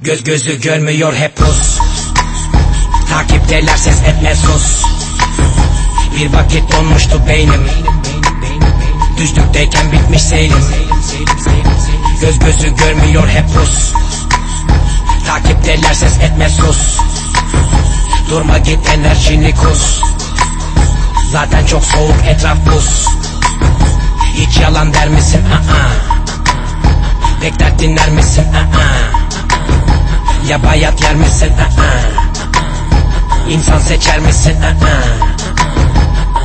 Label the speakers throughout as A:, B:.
A: Göz gözü görmüyor hep Rus Takipteler ses etmez sus. Bir vakit donmuştu beynim. Düzlükteyken bitmiş seyrim. Göz gözü görmüyor hep Rus Takipteler ses etmez sus Durma git enerjini kus Zaten çok soğuk etraf buz Hiç yalan der misin? Aa. Pek dert dinler misin? Aa. Ya bayat yer misin? Aa. İnsan seçer misin? Aa.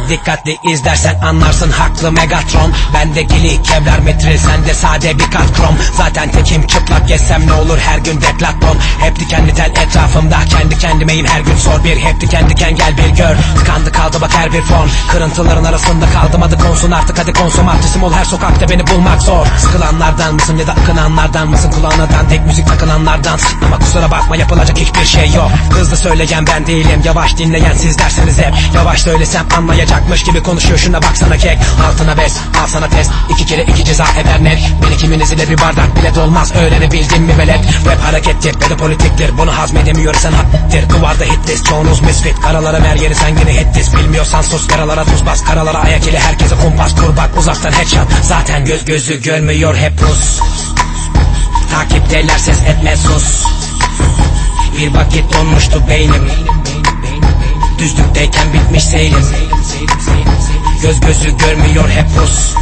A: Dikkatli izlersen anlarsın haklı Megatron. Bende gili kevlar metril sende sade bir kat krom. Zaten tekim çıplak gezsem ne olur her gün deklaton Hep dikenli tel etrafımda kendi kendimeyim her gün sor bir. Hep diken diken gel bir gör. Tıkandı kaldı bak her bir fon Kırıntıların arasında kaldım adı konsun artık hadi konsum. Artistim ol her sokakta beni bulmak zor. Sıkılanlardan mısın ya da akınanlardan mısın? Kulağına tek müzik takılanlardan. Ama kusura bakma yapılacak hiçbir şey yok. Hızlı söyleyen ben değilim. Yavaş dinleyen siz derseniz hep. Yavaş söylesem anlayacak Yapacakmış gibi konuşuyor. Şuna baksana kek. Altına bes al sana test. İki kere iki ceza eder net. Beni kiminiz ile bir bardak bile dolmaz. Öğrenebildin mi velet? Rap harekettir ve de politiktir. Bunu hazmedemiyorsan hattir. Duvarda hitlist çoğunuz misfit. Karalara ver yeri sen yine hitlis Bilmiyorsan sus. Yaralara tuz bas. Karalara ayak ile herkese kumpas. Kur bak uzaktan headshot. Zaten göz gözü görmüyor. Hep Rus. Takipteler ses etmez sus. Bir vakit donmuştu beynim Düzlükteyken bitmiş seyrim Göz gözü görmüyor hep Rus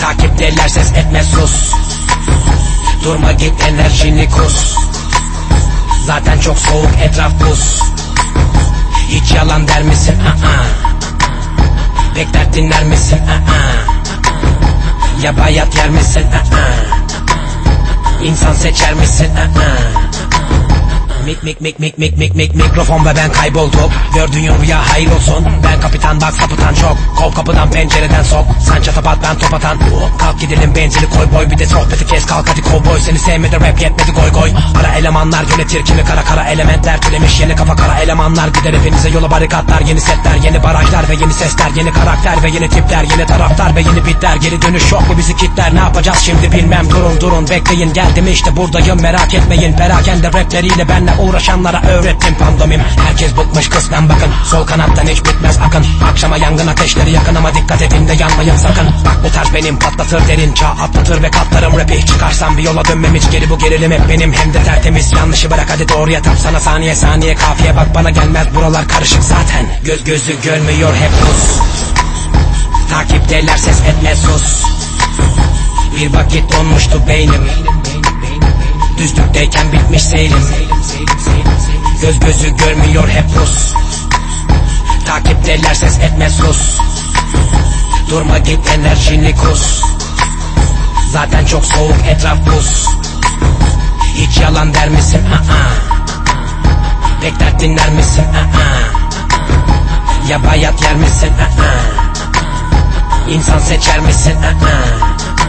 A: Takipteler ses etmez sus Durma git enerjini kus Zaten çok soğuk etraf buz Hiç yalan der misin? Aa. Pek dert dinler misin? Aa. Ya bayat yer misin? Aa. İnsan seçer misin? Aa. Mik mik mik mik mik mik mik mikrofon ve ben kayboldum. Gördüğün rüya hayır olsun. Ben kapitan bak sapıtan çok. Kov kapıdan pencereden sok. Sen çatapat ben top atan. Kalk gidelim benzini koy boy Bir de sohbeti kes. Kalk hadi kovboy Seni sevmedi rap yetmedi goy goy. Ara elemanlar yönetir kimi kara kara elementler. Türemiş yeni kafa kara elemanlar. Gider hepinize yola barikatlar Yeni setler yeni barajlar ve yeni sesler Yeni karakter ve yeni tipler Yeni taraftar ve yeni bitler. Geri dönüş yok mu bizi kitler. Ne yapacağız şimdi bilmem. Durun durun Bekleyin. Geldim işte buradayım merak etmeyin. Perakende rapleriyle benle uğraşanlara öğrettim pandomim. Herkes bıkmış kısmen bakın. Sol kanattan hiç bitmez akın. Akşama yangın ateşleri yakın ama dikkat edin de yanmayın sakın. Bak bu tarz benim patlatır derin çağ atlatır ve katlarım rapi Çıkarsam bir yola dönmem hiç. Geri bu gerilim hep benim hem de tertemiz. Yanlışı bırak hadi doğruya tap sana saniye saniye kafiye bak bana gelmez. Buralar karışık zaten. Göz gözü görmüyor hep Rus Takipteler ses etmez sus. Bir vakit donmuştu beynim. Düzlükteyken bitmiş seyrim Göz gözü görmüyor hep Rus Takipteler ses etmez sus Durma git enerjini kus Zaten çok soğuk etraf buz Hiç yalan der misin? Aa. Pek dert dinler misin? Aa. Ya bayat yer misin? Aa. İnsan seçer misin? Aa.